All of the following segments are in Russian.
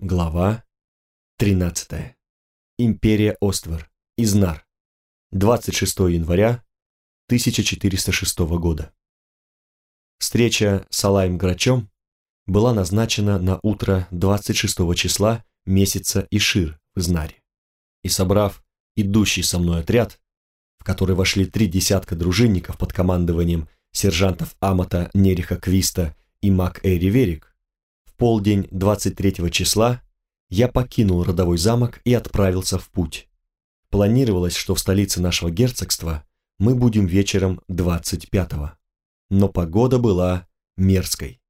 Глава 13. Империя Оствер. Изнар. 26 января 1406 года. Встреча с Алаем Грачом была назначена на утро 26 числа месяца Ишир в Изнаре. И собрав идущий со мной отряд, в который вошли три десятка дружинников под командованием сержантов Амата Нериха Квиста и Мак Эри Верик, полдень 23 числа я покинул родовой замок и отправился в путь. Планировалось, что в столице нашего герцогства мы будем вечером 25-го. Но погода была мерзкой.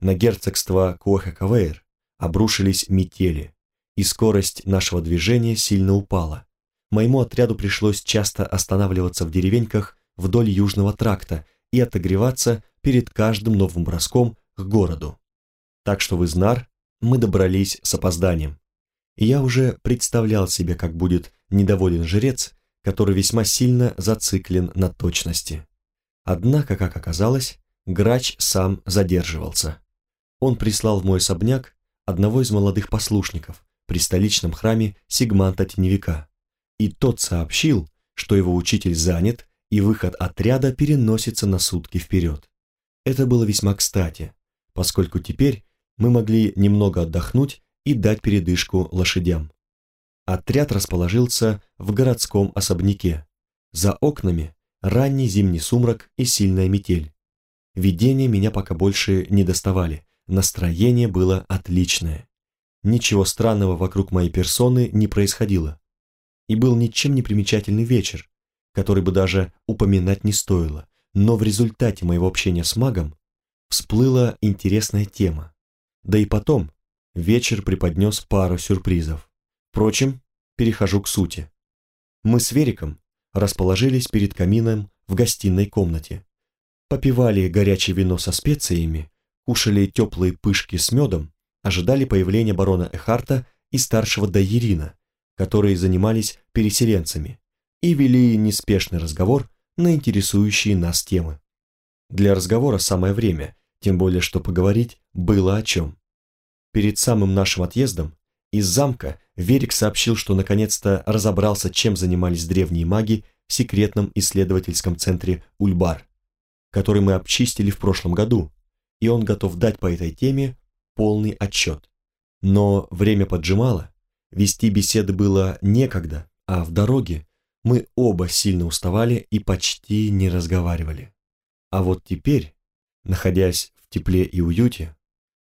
На герцогство Куахакавейр обрушились метели, и скорость нашего движения сильно упала. Моему отряду пришлось часто останавливаться в деревеньках вдоль южного тракта и отогреваться перед каждым новым броском к городу так что в Изнар мы добрались с опозданием. Я уже представлял себе, как будет недоволен жрец, который весьма сильно зациклен на точности. Однако, как оказалось, грач сам задерживался. Он прислал в мой особняк одного из молодых послушников при столичном храме Сигманта Теневика, и тот сообщил, что его учитель занят и выход отряда переносится на сутки вперед. Это было весьма кстати, поскольку теперь мы могли немного отдохнуть и дать передышку лошадям. Отряд расположился в городском особняке. За окнами ранний зимний сумрак и сильная метель. Видения меня пока больше не доставали, настроение было отличное. Ничего странного вокруг моей персоны не происходило. И был ничем не примечательный вечер, который бы даже упоминать не стоило, но в результате моего общения с магом всплыла интересная тема. Да и потом, вечер преподнес пару сюрпризов. Впрочем, перехожу к сути. Мы с Вериком расположились перед камином в гостиной комнате. Попивали горячее вино со специями, кушали теплые пышки с медом, ожидали появления барона Эхарта и старшего Дайерина, которые занимались переселенцами, и вели неспешный разговор на интересующие нас темы. Для разговора самое время, тем более что поговорить было о чем. Перед самым нашим отъездом из замка Верик сообщил, что наконец-то разобрался, чем занимались древние маги в секретном исследовательском центре Ульбар, который мы обчистили в прошлом году, и он готов дать по этой теме полный отчет. Но время поджимало, вести беседы было некогда, а в дороге мы оба сильно уставали и почти не разговаривали. А вот теперь, находясь в тепле и уюте,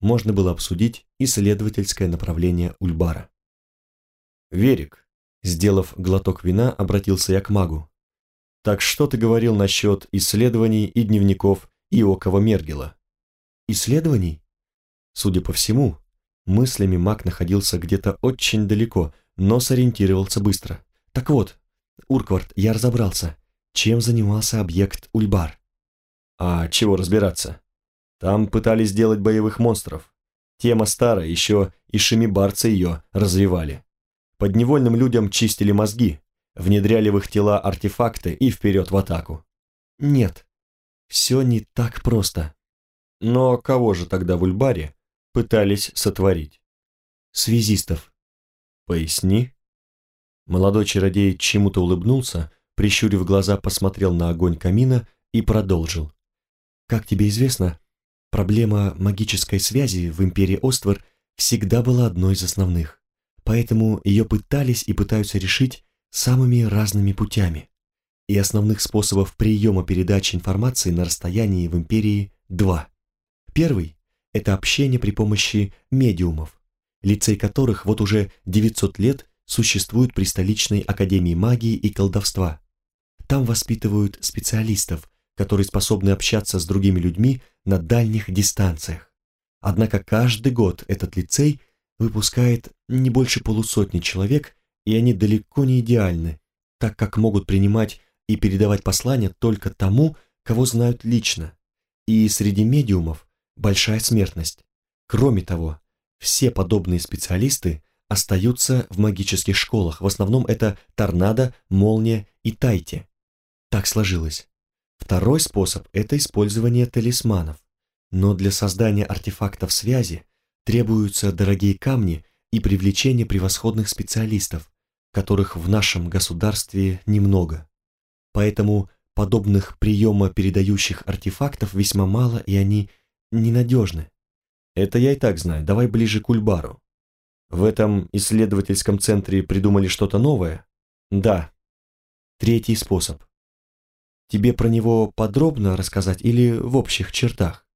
можно было обсудить исследовательское направление Ульбара. «Верик», сделав глоток вина, обратился я к магу. «Так что ты говорил насчет исследований и дневников Иокова Мергела?» «Исследований?» Судя по всему, мыслями маг находился где-то очень далеко, но сориентировался быстро. «Так вот, Урквард, я разобрался, чем занимался объект Ульбар». «А чего разбираться? Там пытались сделать боевых монстров. Тема старая, еще и шимибарцы ее развивали. Подневольным людям чистили мозги, внедряли в их тела артефакты и вперед в атаку. Нет, все не так просто. Но кого же тогда в Ульбаре пытались сотворить? Связистов. Поясни. Молодой чародей чему-то улыбнулся, прищурив глаза, посмотрел на огонь камина и продолжил. Как тебе известно, Проблема магической связи в империи Оствер всегда была одной из основных, поэтому ее пытались и пытаются решить самыми разными путями. И основных способов приема передачи информации на расстоянии в империи два. Первый – это общение при помощи медиумов, лицей которых вот уже 900 лет существует при столичной академии магии и колдовства. Там воспитывают специалистов, которые способны общаться с другими людьми на дальних дистанциях. Однако каждый год этот лицей выпускает не больше полусотни человек, и они далеко не идеальны, так как могут принимать и передавать послания только тому, кого знают лично. И среди медиумов большая смертность. Кроме того, все подобные специалисты остаются в магических школах, в основном это торнадо, молния и тайти. Так сложилось. Второй способ – это использование талисманов. Но для создания артефактов связи требуются дорогие камни, и привлечение превосходных специалистов, которых в нашем государстве немного. Поэтому подобных приема передающих артефактов весьма мало, и они ненадежны. Это я и так знаю, давай ближе к Ульбару. В этом исследовательском центре придумали что-то новое? Да. Третий способ. Тебе про него подробно рассказать или в общих чертах?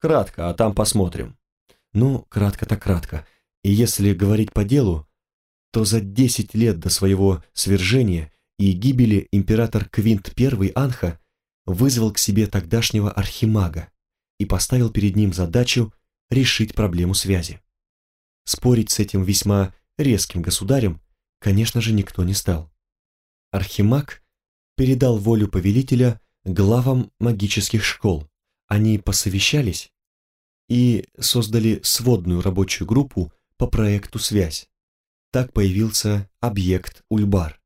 Кратко, а там посмотрим. Ну, кратко так кратко. И если говорить по делу, то за 10 лет до своего свержения и гибели император Квинт I Анха вызвал к себе тогдашнего архимага и поставил перед ним задачу решить проблему связи. Спорить с этим весьма резким государем, конечно же, никто не стал. Архимаг передал волю повелителя главам магических школ. Они посовещались и создали сводную рабочую группу по проекту «Связь». Так появился объект Ульбар,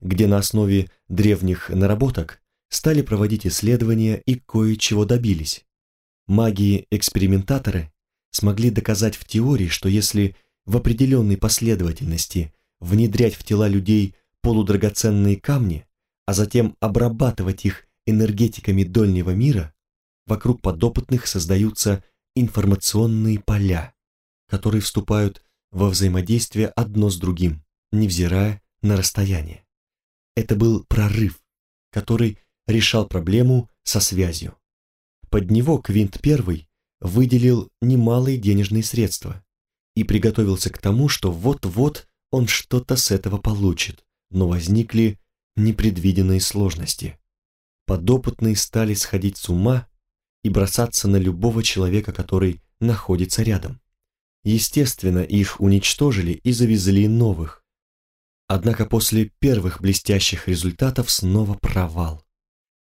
где на основе древних наработок стали проводить исследования и кое-чего добились. Маги-экспериментаторы смогли доказать в теории, что если в определенной последовательности внедрять в тела людей полудрагоценные камни, а затем обрабатывать их энергетиками дольнего мира, вокруг подопытных создаются информационные поля, которые вступают во взаимодействие одно с другим, невзирая на расстояние. Это был прорыв, который решал проблему со связью. Под него Квинт I выделил немалые денежные средства и приготовился к тому, что вот-вот он что-то с этого получит, но возникли непредвиденные сложности. Подопытные стали сходить с ума и бросаться на любого человека, который находится рядом. Естественно, их уничтожили и завезли новых. Однако после первых блестящих результатов снова провал.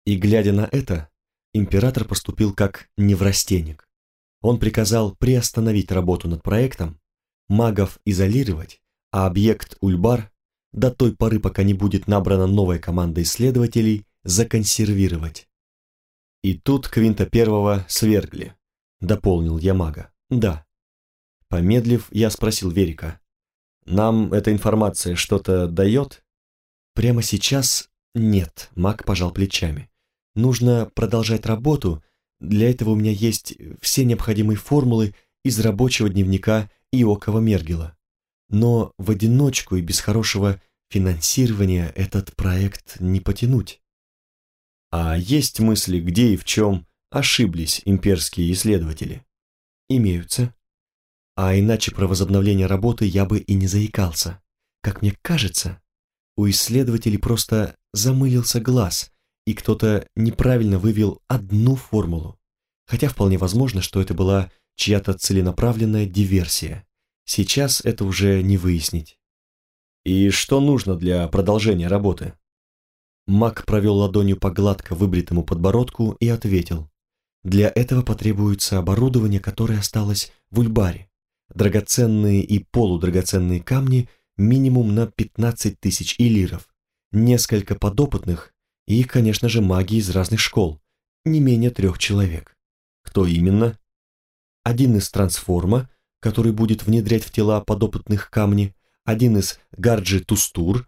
И глядя на это, император поступил как неврастенник. Он приказал приостановить работу над проектом, магов изолировать, а объект Ульбар до той поры, пока не будет набрана новая команда исследователей, законсервировать. И тут Квинта Первого свергли, дополнил я мага. Да. Помедлив, я спросил Верика. Нам эта информация что-то дает? Прямо сейчас нет, маг пожал плечами. Нужно продолжать работу для этого у меня есть все необходимые формулы из рабочего дневника Иокова Мергела. Но в одиночку и без хорошего финансирования этот проект не потянуть. А есть мысли, где и в чем ошиблись имперские исследователи? Имеются. А иначе про возобновление работы я бы и не заикался. Как мне кажется, у исследователей просто замылился глаз – и кто-то неправильно вывел одну формулу, хотя вполне возможно, что это была чья-то целенаправленная диверсия. Сейчас это уже не выяснить. И что нужно для продолжения работы? Мак провел ладонью по гладко выбритому подбородку и ответил. Для этого потребуется оборудование, которое осталось в Ульбаре. Драгоценные и полудрагоценные камни минимум на 15 тысяч илиров, несколько подопытных и, конечно же, маги из разных школ, не менее трех человек. Кто именно? Один из трансформа, который будет внедрять в тела подопытных камни, один из Гарджи Тустур,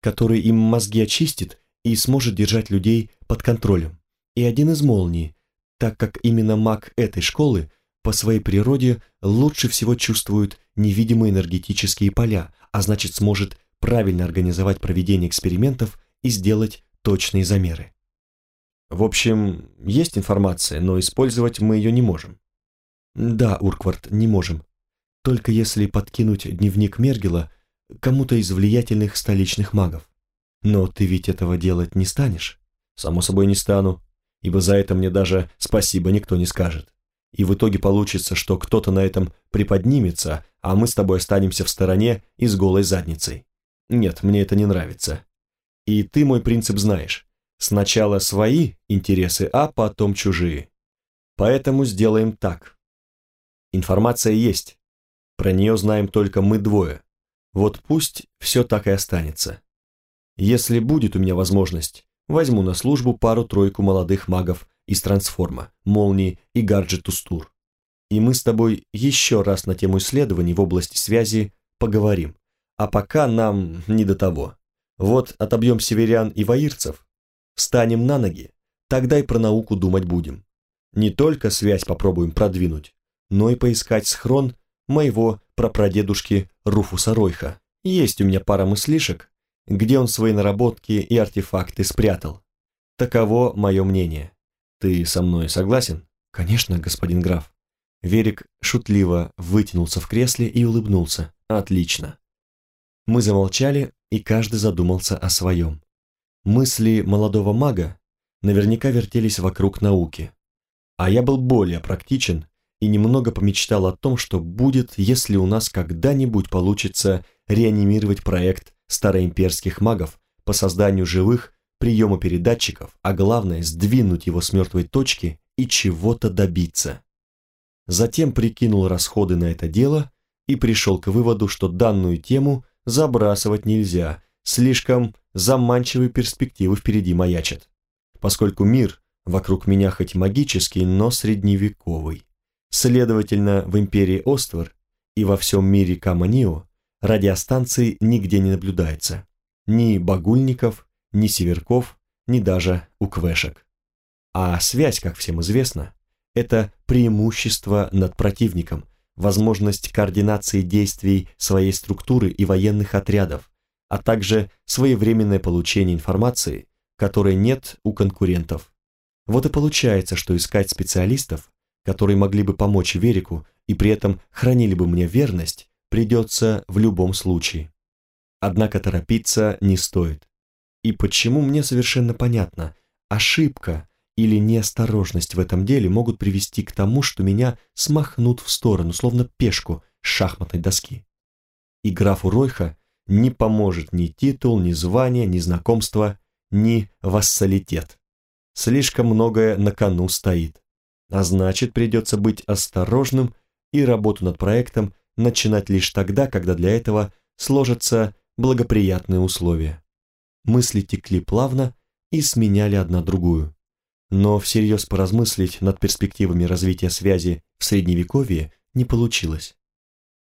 который им мозги очистит и сможет держать людей под контролем, и один из молнии, так как именно маг этой школы по своей природе лучше всего чувствует невидимые энергетические поля, а значит сможет правильно организовать проведение экспериментов и сделать точные замеры. В общем, есть информация, но использовать мы ее не можем. Да, Урквард, не можем. Только если подкинуть дневник Мергела кому-то из влиятельных столичных магов. Но ты ведь этого делать не станешь? Само собой не стану, ибо за это мне даже спасибо никто не скажет. И в итоге получится, что кто-то на этом приподнимется, а мы с тобой останемся в стороне и с голой задницей. Нет, мне это не нравится. И ты мой принцип знаешь. Сначала свои интересы, а потом чужие. Поэтому сделаем так. Информация есть. Про нее знаем только мы двое. Вот пусть все так и останется. Если будет у меня возможность, возьму на службу пару-тройку молодых магов из Трансформа, Молнии и Гарджет Устур. И мы с тобой еще раз на тему исследований в области связи поговорим. А пока нам не до того. Вот отобьем северян и воирцев, встанем на ноги, тогда и про науку думать будем. Не только связь попробуем продвинуть, но и поискать схрон моего прапрадедушки Руфуса Ройха. Есть у меня пара мыслишек, где он свои наработки и артефакты спрятал. Таково мое мнение. Ты со мной согласен? Конечно, господин граф. Верик шутливо вытянулся в кресле и улыбнулся. Отлично. Мы замолчали, и каждый задумался о своем. Мысли молодого мага наверняка вертелись вокруг науки. А я был более практичен и немного помечтал о том, что будет, если у нас когда-нибудь получится реанимировать проект староимперских магов по созданию живых приемопередатчиков, а главное сдвинуть его с мертвой точки и чего-то добиться. Затем прикинул расходы на это дело и пришел к выводу, что данную тему забрасывать нельзя, слишком заманчивые перспективы впереди маячат. Поскольку мир вокруг меня хоть магический, но средневековый. Следовательно, в империи Оствор и во всем мире Каманио радиостанций нигде не наблюдается. Ни багульников, ни северков, ни даже уквешек. А связь, как всем известно, это преимущество над противником, возможность координации действий своей структуры и военных отрядов, а также своевременное получение информации, которой нет у конкурентов. Вот и получается, что искать специалистов, которые могли бы помочь Верику и при этом хранили бы мне верность, придется в любом случае. Однако торопиться не стоит. И почему мне совершенно понятно, ошибка или неосторожность в этом деле могут привести к тому, что меня смахнут в сторону, словно пешку с шахматной доски. И графу Ройха не поможет ни титул, ни звание, ни знакомство, ни вассалитет. Слишком многое на кону стоит. А значит, придется быть осторожным и работу над проектом начинать лишь тогда, когда для этого сложатся благоприятные условия. Мысли текли плавно и сменяли одна другую. Но всерьез поразмыслить над перспективами развития связи в Средневековье не получилось.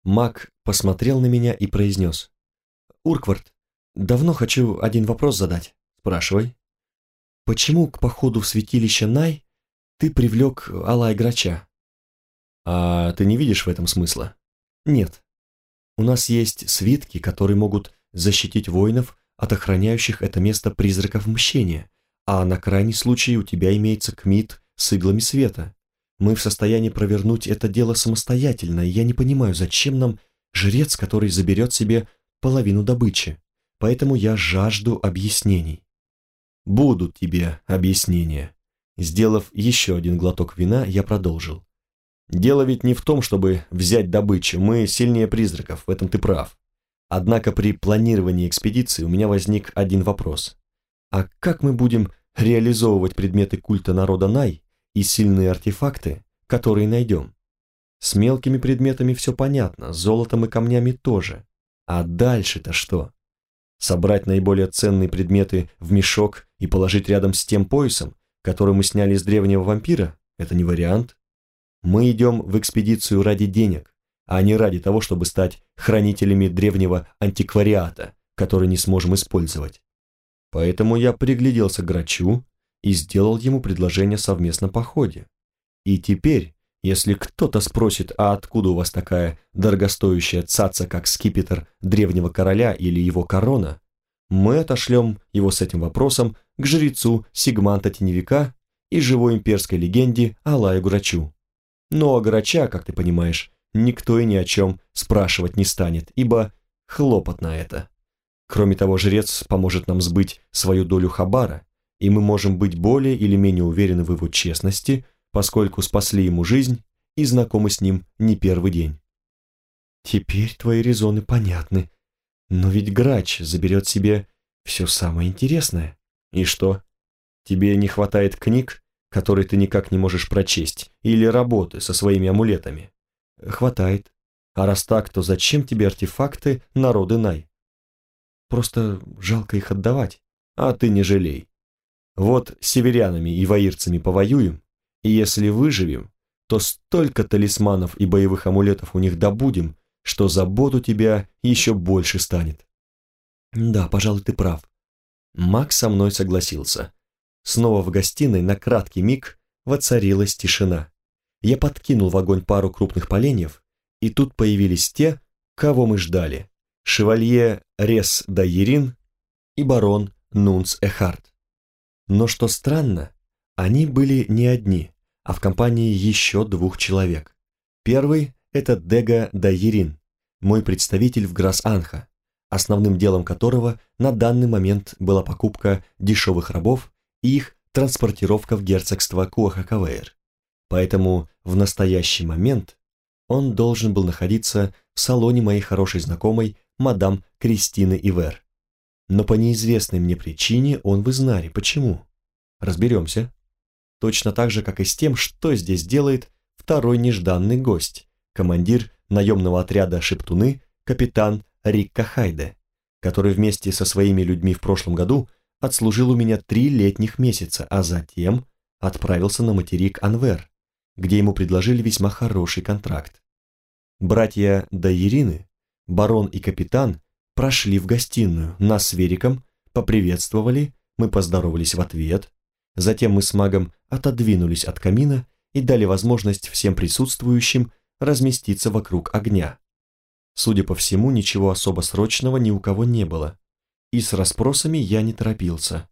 Маг посмотрел на меня и произнес. «Урквард, давно хочу один вопрос задать. Спрашивай». «Почему к походу в святилище Най ты привлек Алай Грача?» «А ты не видишь в этом смысла?» «Нет. У нас есть свитки, которые могут защитить воинов от охраняющих это место призраков мщения, а на крайний случай у тебя имеется кмит с иглами света. Мы в состоянии провернуть это дело самостоятельно, и я не понимаю, зачем нам жрец, который заберет себе половину добычи. Поэтому я жажду объяснений. Будут тебе объяснения. Сделав еще один глоток вина, я продолжил. Дело ведь не в том, чтобы взять добычу, мы сильнее призраков, в этом ты прав. Однако при планировании экспедиции у меня возник один вопрос. А как мы будем реализовывать предметы культа народа Най и сильные артефакты, которые найдем? С мелкими предметами все понятно, с золотом и камнями тоже. А дальше-то что? Собрать наиболее ценные предметы в мешок и положить рядом с тем поясом, который мы сняли с древнего вампира? Это не вариант. Мы идем в экспедицию ради денег, а не ради того, чтобы стать хранителями древнего антиквариата, который не сможем использовать. Поэтому я пригляделся к Грачу и сделал ему предложение о совместном походе. И теперь, если кто-то спросит, а откуда у вас такая дорогостоящая цаца, как скипетр древнего короля или его корона, мы отошлем его с этим вопросом к жрецу Сигманта Теневика и живой имперской легенде Алаю Грачу. Но о Грача, как ты понимаешь, никто и ни о чем спрашивать не станет, ибо хлопот на это. Кроме того, жрец поможет нам сбыть свою долю хабара, и мы можем быть более или менее уверены в его честности, поскольку спасли ему жизнь и знакомы с ним не первый день. Теперь твои резоны понятны. Но ведь грач заберет себе все самое интересное. И что? Тебе не хватает книг, которые ты никак не можешь прочесть, или работы со своими амулетами? Хватает. А раз так, то зачем тебе артефакты народы Най? Просто жалко их отдавать. А ты не жалей. Вот северянами и воирцами повоюем, и если выживем, то столько талисманов и боевых амулетов у них добудем, что забот у тебя еще больше станет. Да, пожалуй, ты прав. Макс со мной согласился. Снова в гостиной на краткий миг воцарилась тишина. Я подкинул в огонь пару крупных поленьев, и тут появились те, кого мы ждали. Шевалье Рес Дайерин и барон Нунц Эхард. Но что странно, они были не одни, а в компании еще двух человек. Первый – это Дега Дайерин, мой представитель в Грас-Анха, основным делом которого на данный момент была покупка дешевых рабов и их транспортировка в герцогство Куахакавейр. Поэтому в настоящий момент он должен был находиться в салоне моей хорошей знакомой мадам Кристины Ивер. Но по неизвестной мне причине он в Изнаре. Почему? Разберемся. Точно так же, как и с тем, что здесь делает второй нежданный гость, командир наемного отряда «Шептуны» капитан Рикка Хайде, который вместе со своими людьми в прошлом году отслужил у меня три летних месяца, а затем отправился на материк Анвер, где ему предложили весьма хороший контракт. Братья Дайерины, барон и капитан, прошли в гостиную, нас с Вериком поприветствовали, мы поздоровались в ответ, затем мы с магом отодвинулись от камина и дали возможность всем присутствующим разместиться вокруг огня. Судя по всему, ничего особо срочного ни у кого не было, и с расспросами я не торопился.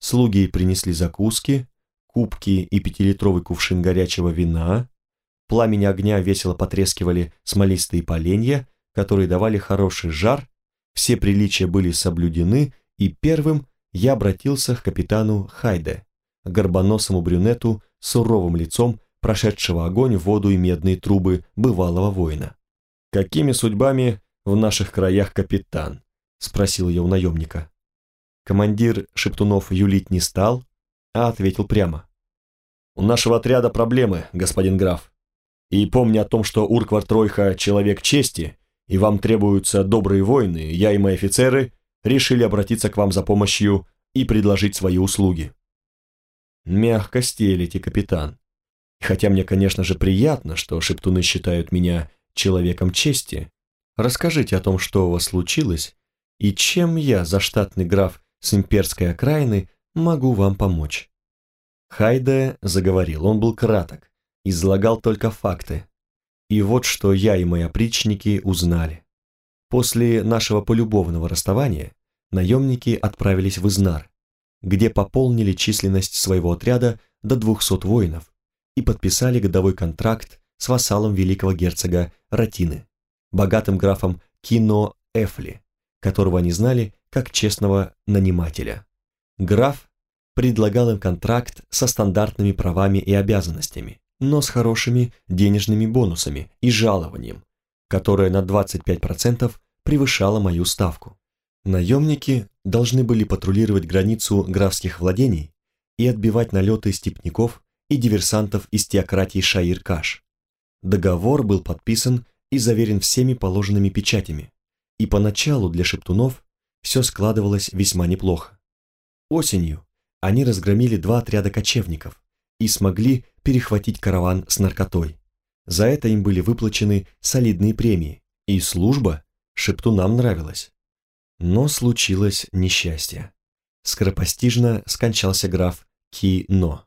Слуги принесли закуски, кубки и пятилитровый кувшин горячего вина, пламени огня весело потрескивали смолистые поленья, которые давали хороший жар, все приличия были соблюдены, и первым я обратился к капитану Хайде, горбоносому брюнету с суровым лицом, прошедшего огонь, воду и медные трубы бывалого воина. «Какими судьбами в наших краях капитан?» – спросил я у наемника. Командир Шептунов юлить не стал, а ответил прямо. «У нашего отряда проблемы, господин граф. И помня о том, что Урквар Тройха – человек чести, и вам требуются добрые воины, я и мои офицеры решили обратиться к вам за помощью и предложить свои услуги». «Мягко стелите, капитан. Хотя мне, конечно же, приятно, что шептуны считают меня человеком чести. Расскажите о том, что у вас случилось, и чем я, заштатный граф с имперской окраины, могу вам помочь». Хайде заговорил, он был краток, излагал только факты. И вот что я и мои опричники узнали. После нашего полюбовного расставания наемники отправились в Изнар, где пополнили численность своего отряда до 200 воинов и подписали годовой контракт с вассалом великого герцога Ратины, богатым графом Кино Эфли, которого они знали как честного нанимателя. Граф предлагал им контракт со стандартными правами и обязанностями, но с хорошими денежными бонусами и жалованием, которое на 25% превышало мою ставку. Наемники должны были патрулировать границу графских владений и отбивать налеты степняков и диверсантов из теократии Шаир-Каш. Договор был подписан и заверен всеми положенными печатями, и поначалу для шептунов все складывалось весьма неплохо. Осенью они разгромили два отряда кочевников и смогли перехватить караван с наркотой. За это им были выплачены солидные премии, и служба шептунам нравилась. Но случилось несчастье. Скоропостижно скончался граф Ки-Но,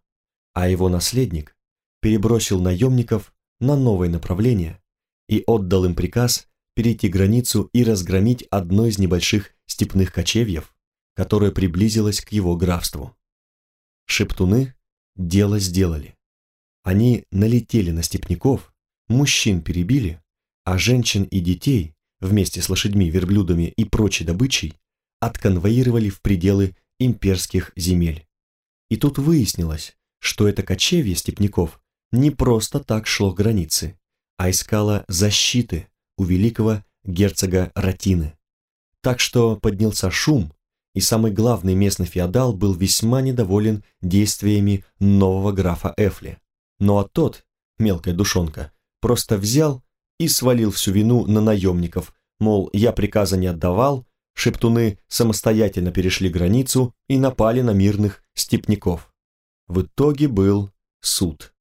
а его наследник перебросил наемников на новое направление и отдал им приказ перейти границу и разгромить одно из небольших степных кочевьев, которое приблизилось к его графству. Шептуны дело сделали. Они налетели на степняков, мужчин перебили, а женщин и детей вместе с лошадьми, верблюдами и прочей добычей отконвоировали в пределы имперских земель. И тут выяснилось, что это кочевье степняков не просто так шло к границе, а искало защиты у великого герцога Ратины. Так что поднялся шум, и самый главный местный феодал был весьма недоволен действиями нового графа Эфли. Ну а тот, мелкая душонка, просто взял и свалил всю вину на наемников, мол, я приказа не отдавал, шептуны самостоятельно перешли границу и напали на мирных степняков. В итоге был суд.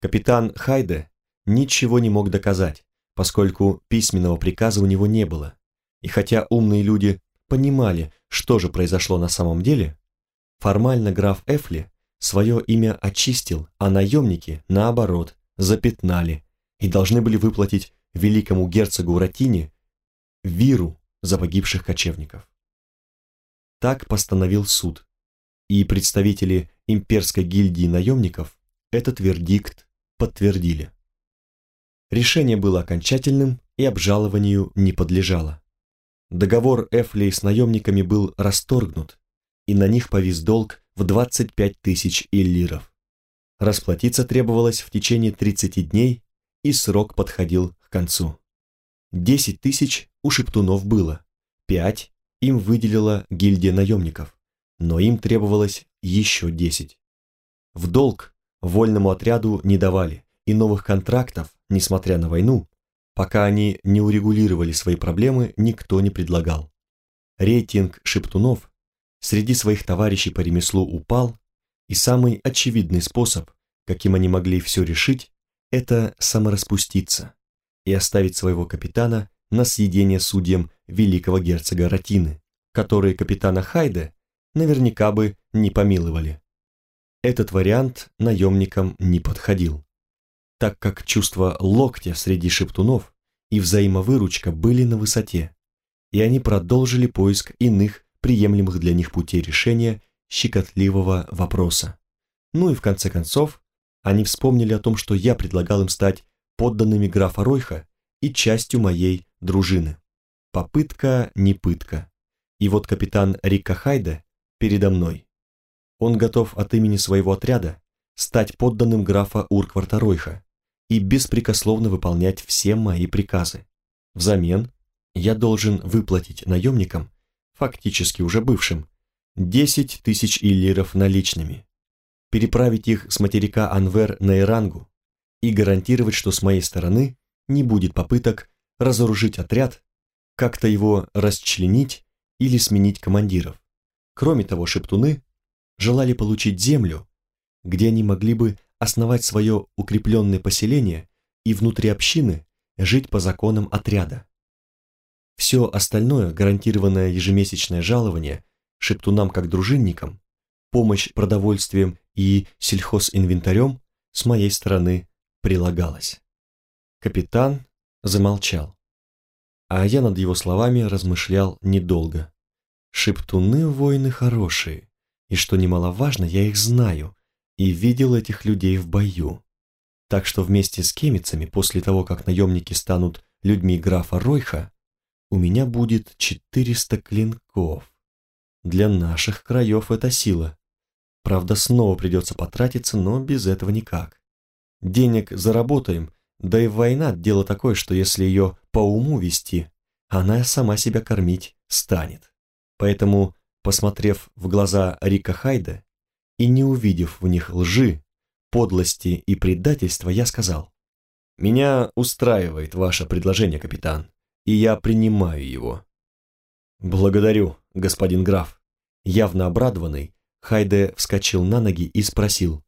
Капитан Хайде ничего не мог доказать, поскольку письменного приказа у него не было. И хотя умные люди понимали, что же произошло на самом деле, формально граф Эфли свое имя очистил, а наемники, наоборот, запятнали и должны были выплатить великому герцогу Ратине виру за погибших кочевников. Так постановил суд, и представители имперской гильдии наемников этот вердикт подтвердили. Решение было окончательным и обжалованию не подлежало. Договор Эфли с наемниками был расторгнут, и на них повис долг в 25 тысяч иллиров. Расплатиться требовалось в течение 30 дней, и срок подходил к концу. 10 тысяч у шептунов было, 5 им выделила гильдия наемников, но им требовалось еще 10. В долг вольному отряду не давали, и новых контрактов несмотря на войну, пока они не урегулировали свои проблемы, никто не предлагал. Рейтинг шептунов среди своих товарищей по ремеслу упал, и самый очевидный способ, каким они могли все решить, это самораспуститься и оставить своего капитана на съедение судьям великого герцога Ратины, которые капитана Хайде наверняка бы не помиловали. Этот вариант наемникам не подходил так как чувство локтя среди шептунов и взаимовыручка были на высоте, и они продолжили поиск иных приемлемых для них путей решения щекотливого вопроса. Ну и в конце концов, они вспомнили о том, что я предлагал им стать подданными графа Ройха и частью моей дружины. Попытка не пытка. И вот капитан Рика Хайде передо мной. Он готов от имени своего отряда стать подданным графа Уркварта Ройха, и беспрекословно выполнять все мои приказы. Взамен я должен выплатить наемникам, фактически уже бывшим, 10 тысяч иллиров наличными, переправить их с материка Анвер на Ирангу и гарантировать, что с моей стороны не будет попыток разоружить отряд, как-то его расчленить или сменить командиров. Кроме того, шептуны желали получить землю, где они могли бы основать свое укрепленное поселение и внутри общины жить по законам отряда. Все остальное, гарантированное ежемесячное жалование, шептунам как дружинникам, помощь продовольствием и сельхозинвентарем с моей стороны прилагалась. Капитан замолчал, а я над его словами размышлял недолго. Шептуны воины хорошие, и что немаловажно, я их знаю, и видел этих людей в бою. Так что вместе с кемицами, после того, как наемники станут людьми графа Ройха, у меня будет 400 клинков. Для наших краев это сила. Правда, снова придется потратиться, но без этого никак. Денег заработаем, да и война – дело такое, что если ее по уму вести, она сама себя кормить станет. Поэтому, посмотрев в глаза Рика Хайда, и не увидев в них лжи, подлости и предательства, я сказал, «Меня устраивает ваше предложение, капитан, и я принимаю его». «Благодарю, господин граф». Явно обрадованный, Хайде вскочил на ноги и спросил,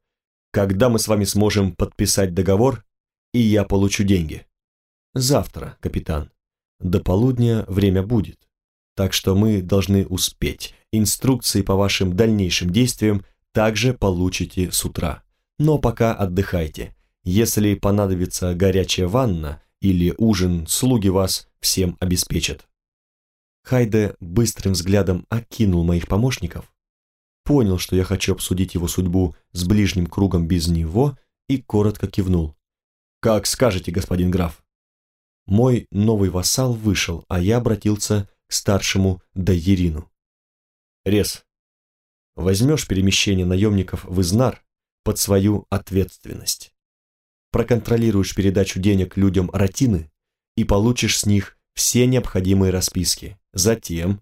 «Когда мы с вами сможем подписать договор, и я получу деньги?» «Завтра, капитан. До полудня время будет. Так что мы должны успеть. Инструкции по вашим дальнейшим действиям также получите с утра. Но пока отдыхайте. Если понадобится горячая ванна или ужин, слуги вас всем обеспечат. Хайде быстрым взглядом окинул моих помощников, понял, что я хочу обсудить его судьбу с ближним кругом без него и коротко кивнул. «Как скажете, господин граф». Мой новый вассал вышел, а я обратился старшему Дайерину. «Рез, возьмешь перемещение наемников в Изнар под свою ответственность. Проконтролируешь передачу денег людям Ратины и получишь с них все необходимые расписки. Затем,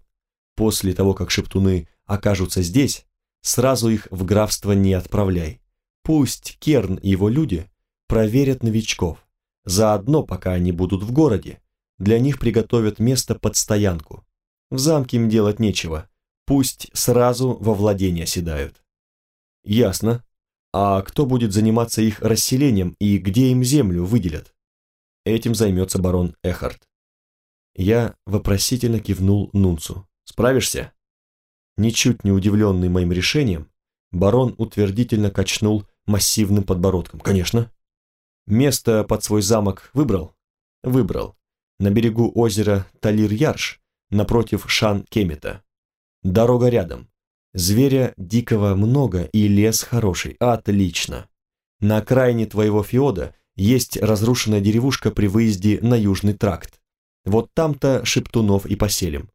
после того, как шептуны окажутся здесь, сразу их в графство не отправляй. Пусть Керн и его люди проверят новичков. Заодно, пока они будут в городе, для них приготовят место под стоянку. В замке им делать нечего, Пусть сразу во владение седают. Ясно. А кто будет заниматься их расселением и где им землю выделят? Этим займется барон Эхард. Я вопросительно кивнул Нунцу. «Справишься?» Ничуть не удивленный моим решением, барон утвердительно качнул массивным подбородком. «Конечно». «Место под свой замок выбрал?» «Выбрал. На берегу озера Талир-Ярш, напротив Шан-Кемета. Дорога рядом. Зверя дикого много и лес хороший. Отлично. На окраине твоего феода есть разрушенная деревушка при выезде на Южный тракт. Вот там-то шептунов и поселим.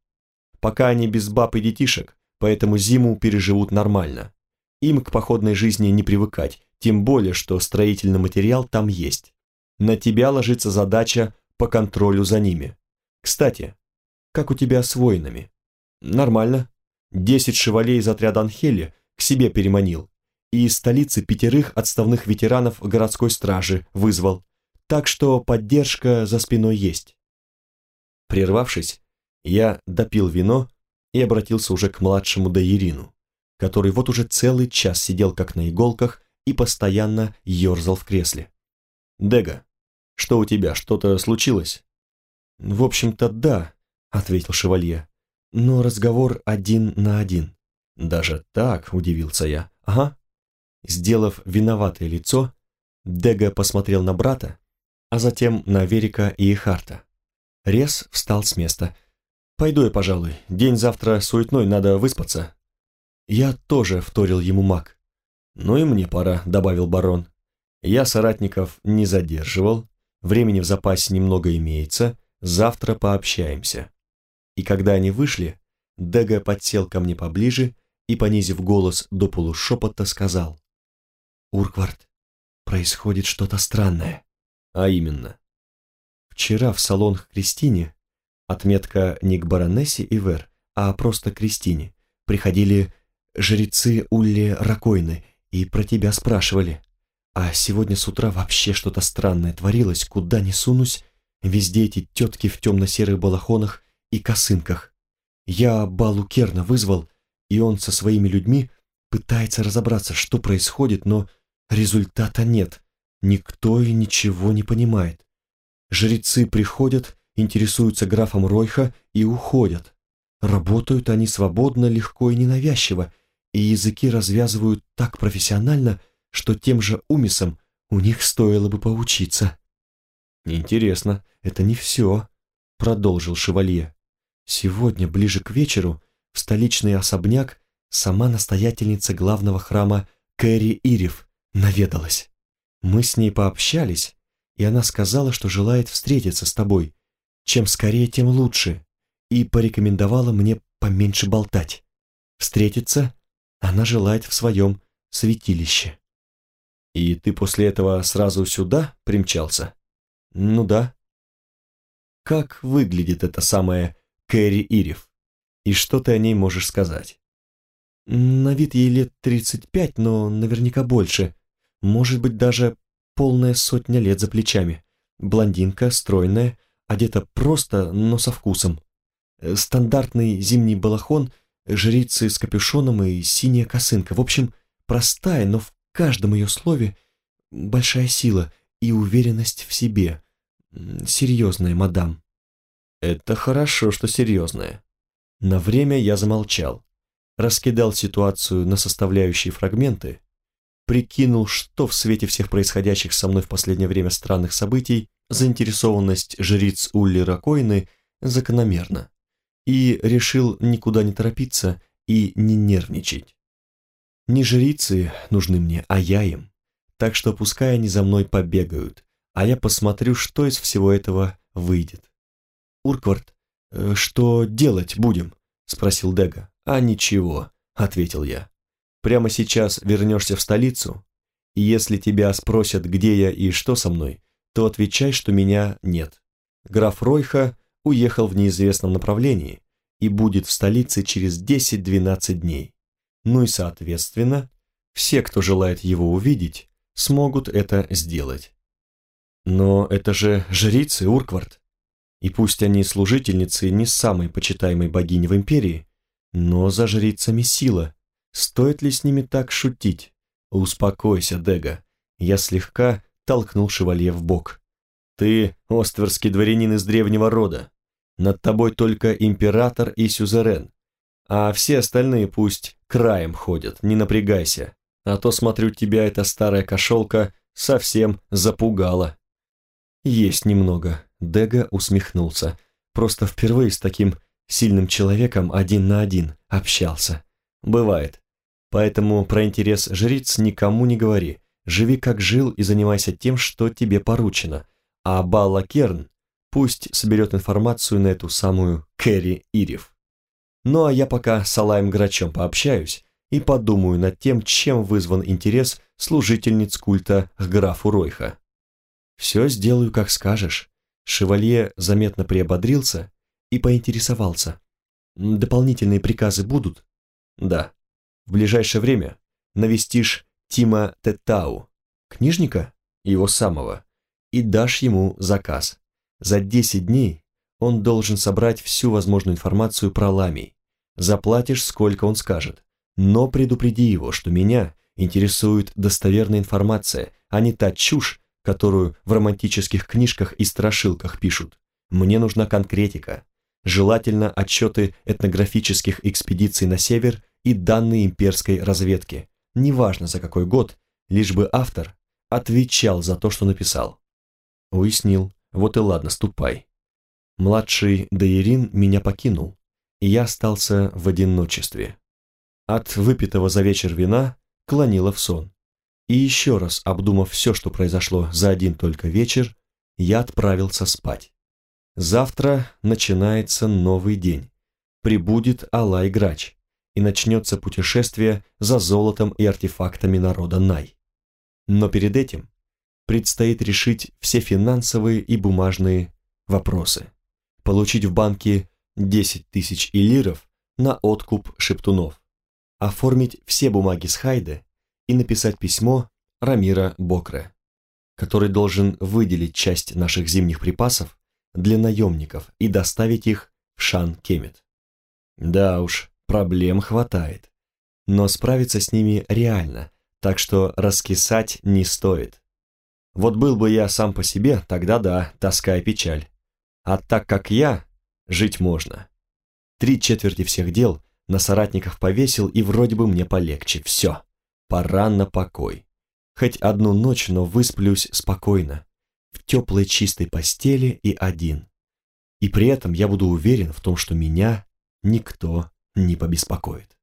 Пока они без баб и детишек, поэтому зиму переживут нормально. Им к походной жизни не привыкать, тем более, что строительный материал там есть. На тебя ложится задача по контролю за ними. Кстати, как у тебя с воинами? Нормально. Десять шевалей из отряда Анхели к себе переманил. И из столицы пятерых отставных ветеранов городской стражи вызвал. Так что поддержка за спиной есть. Прервавшись, я допил вино и обратился уже к младшему Даирину, который вот уже целый час сидел как на иголках и постоянно ерзал в кресле. «Дега, что у тебя, что-то случилось?» «В общем-то, да», — ответил шевалье, «но разговор один на один». «Даже так?» — удивился я. «Ага». Сделав виноватое лицо, Дега посмотрел на брата, а затем на Верика и Эхарта. Рез встал с места. «Пойду я, пожалуй. День завтра суетной, надо выспаться». Я тоже вторил ему маг. «Ну и мне пора», — добавил барон. «Я соратников не задерживал, времени в запасе немного имеется, завтра пообщаемся». И когда они вышли, Дега подсел ко мне поближе и, понизив голос до полушепота, сказал. «Урквард, происходит что-то странное». «А именно?» Вчера в салон к Кристине, отметка не к баронессе Ивер, а просто Кристине, приходили жрецы Улли Ракойны и про тебя спрашивали. А сегодня с утра вообще что-то странное творилось, куда ни сунусь, везде эти тетки в темно-серых балахонах и косынках. Я Балу Керна вызвал, и он со своими людьми пытается разобраться, что происходит, но результата нет. Никто и ничего не понимает. Жрецы приходят, интересуются графом Ройха и уходят. Работают они свободно, легко и ненавязчиво, и языки развязывают так профессионально, что тем же умисом у них стоило бы поучиться. «Интересно, это не все», — продолжил шевалье. «Сегодня, ближе к вечеру, в столичный особняк сама настоятельница главного храма Кэрри Ирев наведалась. Мы с ней пообщались, и она сказала, что желает встретиться с тобой. Чем скорее, тем лучше, и порекомендовала мне поменьше болтать. Встретиться она желает в своем святилище. И ты после этого сразу сюда примчался? Ну да. Как выглядит эта самая Кэрри Ирев? И что ты о ней можешь сказать? На вид ей лет 35, но наверняка больше. Может быть, даже полная сотня лет за плечами. Блондинка, стройная, одета просто, но со вкусом. Э, стандартный зимний балахон, жрицы с капюшоном и синяя косынка. В общем, простая, но в каждом ее слове большая сила и уверенность в себе. Серьезная, мадам. Это хорошо, что серьезная. На время я замолчал, раскидал ситуацию на составляющие фрагменты прикинул, что в свете всех происходящих со мной в последнее время странных событий заинтересованность жриц Улли Ракойны закономерна, и решил никуда не торопиться и не нервничать. Не жрицы нужны мне, а я им, так что пускай они за мной побегают, а я посмотрю, что из всего этого выйдет. «Урквард, э, что делать будем?» — спросил Дега. «А ничего», — ответил я. Прямо сейчас вернешься в столицу, и если тебя спросят, где я и что со мной, то отвечай, что меня нет. Граф Ройха уехал в неизвестном направлении и будет в столице через 10-12 дней. Ну и, соответственно, все, кто желает его увидеть, смогут это сделать. Но это же жрицы Урквард. И пусть они служительницы не самой почитаемой богини в империи, но за жрицами сила, Стоит ли с ними так шутить? Успокойся, Дега. Я слегка толкнул шевалье в бок. Ты остверский дворянин из древнего рода. Над тобой только император и сюзерен. А все остальные пусть краем ходят, не напрягайся. А то, смотрю, тебя эта старая кошелка совсем запугала. Есть немного. Дега усмехнулся. Просто впервые с таким сильным человеком один на один общался. Бывает. Поэтому про интерес жриц никому не говори. Живи как жил и занимайся тем, что тебе поручено. А Балла Керн пусть соберет информацию на эту самую Кэрри Ирев. Ну а я пока с Алаем Грачом пообщаюсь и подумаю над тем, чем вызван интерес служительниц культа к графу Ройха. «Все сделаю, как скажешь». Шевалье заметно приободрился и поинтересовался. «Дополнительные приказы будут?» «Да. В ближайшее время навестишь Тима Тетау, книжника, его самого, и дашь ему заказ. За 10 дней он должен собрать всю возможную информацию про Ламий. Заплатишь, сколько он скажет. Но предупреди его, что меня интересует достоверная информация, а не та чушь, которую в романтических книжках и страшилках пишут. Мне нужна конкретика. Желательно отчеты этнографических экспедиций на север и данные имперской разведки. Неважно за какой год, лишь бы автор отвечал за то, что написал. Уяснил. Вот и ладно, ступай. Младший Даирин меня покинул, и я остался в одиночестве. От выпитого за вечер вина клонило в сон. И еще раз обдумав все, что произошло за один только вечер, я отправился спать. Завтра начинается новый день. Прибудет Алай Грач, и начнется путешествие за золотом и артефактами народа Най. Но перед этим предстоит решить все финансовые и бумажные вопросы. Получить в банке 10 тысяч илиров на откуп шептунов. Оформить все бумаги с Хайде и написать письмо Рамира Бокре, который должен выделить часть наших зимних припасов для наемников и доставить их в Шан-Кемет. Да уж, проблем хватает. Но справиться с ними реально, так что раскисать не стоит. Вот был бы я сам по себе, тогда да, тоска и печаль. А так как я, жить можно. Три четверти всех дел на соратников повесил, и вроде бы мне полегче. Все, пора на покой. Хоть одну ночь, но высплюсь спокойно, в теплой чистой постели и один. И при этом я буду уверен в том, что меня никто не побеспокоит.